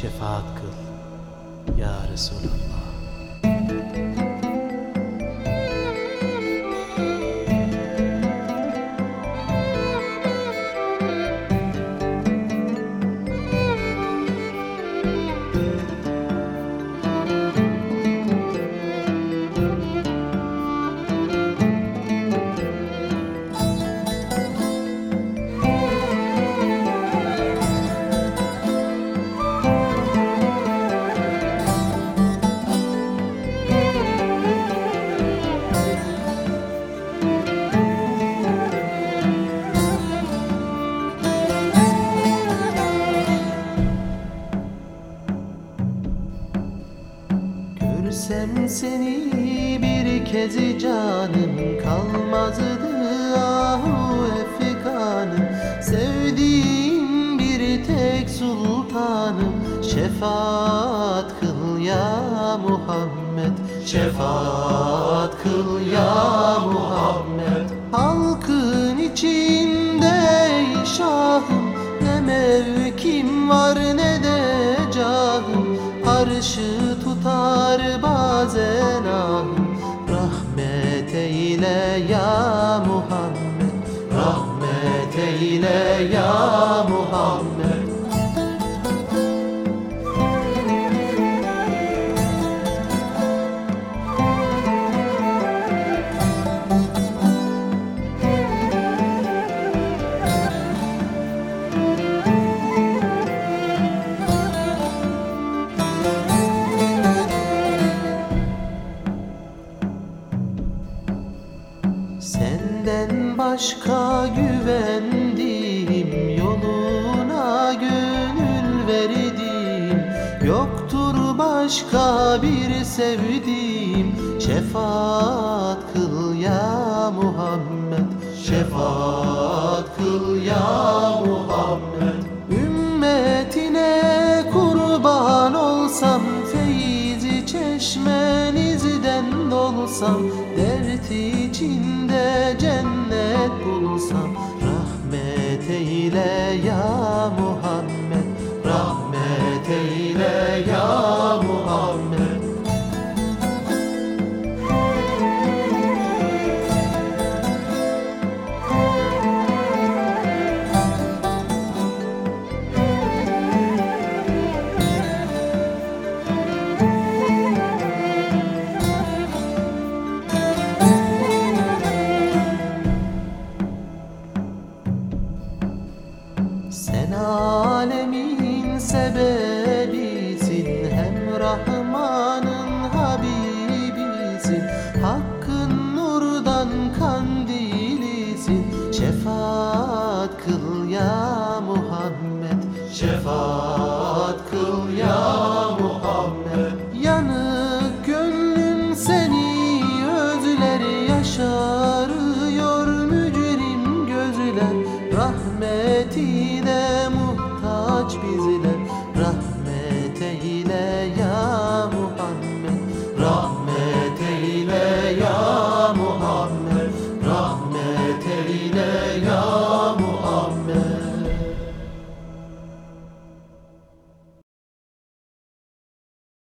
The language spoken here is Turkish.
şefaat kıl ya Resulallah. Görsem seni bir kez canım kalmazdı ahu efkanım. Sevdiğim bir tek sultanım. Şefaat kıl ya Muhammed. Şefaat kıl ya Muhammed. Halkın içinde şahım. Ne mevkim var ne de cahım. Arşı tutar bazen ahım Rahmet eyle ya Muhammed Rahmet eyle ya Muhammed Senden başka güvendiğim Yoluna gönül verdiğim Yoktur başka bir sevdiğim Şefaat dolsam Dert içinde cennet bulsam Rahmet eyle ya Sen alemin sebebisin Hem Rahman'ın Habibisin. Hakkın nurdan kandilisin. Şefaat kıl ya Muhammed. Şefaat kıl ya Muhammed. Yanık gönlün seni özler Yaşarıyor rahmetine muhtaç bizi.